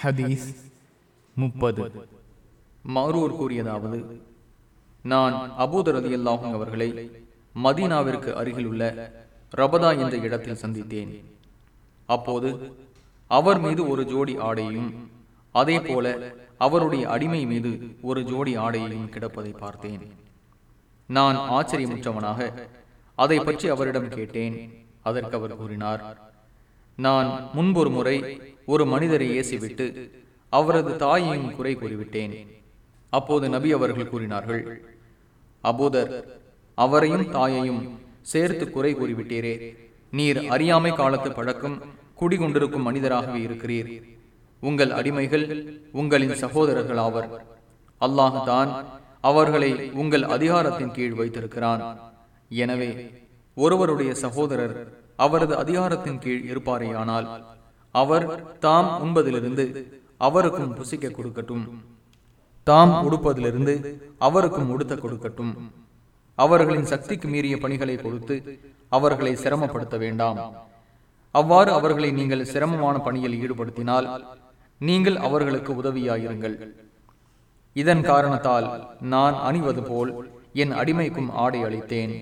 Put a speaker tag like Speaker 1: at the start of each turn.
Speaker 1: ஹதீஸ் முப்பது.
Speaker 2: மாரூர் கூறியதாவது நான் அபூதர் அலி அல்லாஹும் அவர்களை மதீனாவிற்கு அருகிலுள்ள ரபதா என்ற இடத்தில் சந்தித்தேன். அப்போது அவர் மீது ஒரு ஜோடி ஆடையும் அதே போல அவருடைய அடிமை மீது ஒரு ஜோடி ஆடையையும் கிடப்பதை பார்த்தேன். நான் ஆச்சரியமுற்றவனாக அதை பற்றி அவரிடம் கேட்டேன். அதற்கு அவர் கூறினார் நான் முன்பொரு முறை ஒரு மனிதரை ஏசிவிட்டு அவரது தாயையும் குறை கூறிவிட்டேன். அப்போது நபி அவர்கள் கூறினார்கள் அபோதர் அவரையும் தாயையும் சேர்த்து குறை கூறிவிட்டீரே. நீர் அறியாமை காலத்து பழக்கம் குடிகொண்டிருக்கும் மனிதராகவே இருக்கிறீர். உங்கள் அடிமைகள் உங்களின் சகோதரர்கள் ஆவர் அல்லாஹ் தான் அவர்களை உங்கள் அதிகாரத்தின் கீழ் வைத்திருக்கிறான். எனவே ஒருவருடைய சகோதரர் அவரது அதிகாரத்தின் கீழ் இருப்பாரேயானால் அவர் தாம் உண்பதிலிருந்து அவருக்கும் புசிக்க கொடுக்கட்டும். தாம் உடுப்பதிலிருந்து அவருக்கும் உடுத்த கொடுக்கட்டும். அவர்களின் சக்திக்கு மீறிய பணிகளை கொடுத்து அவர்களை சிரமப்படுத்த வேண்டாம். அவ்வாறு அவர்களை நீங்கள் சிரமமான பணியில் ஈடுபடுத்தினால் நீங்கள் அவர்களுக்கு உதவியாயிருங்கள். இதன் காரணத்தால் நான் அணிவது போல் என் அடிமைக்கும் ஆடை அளித்தேன்.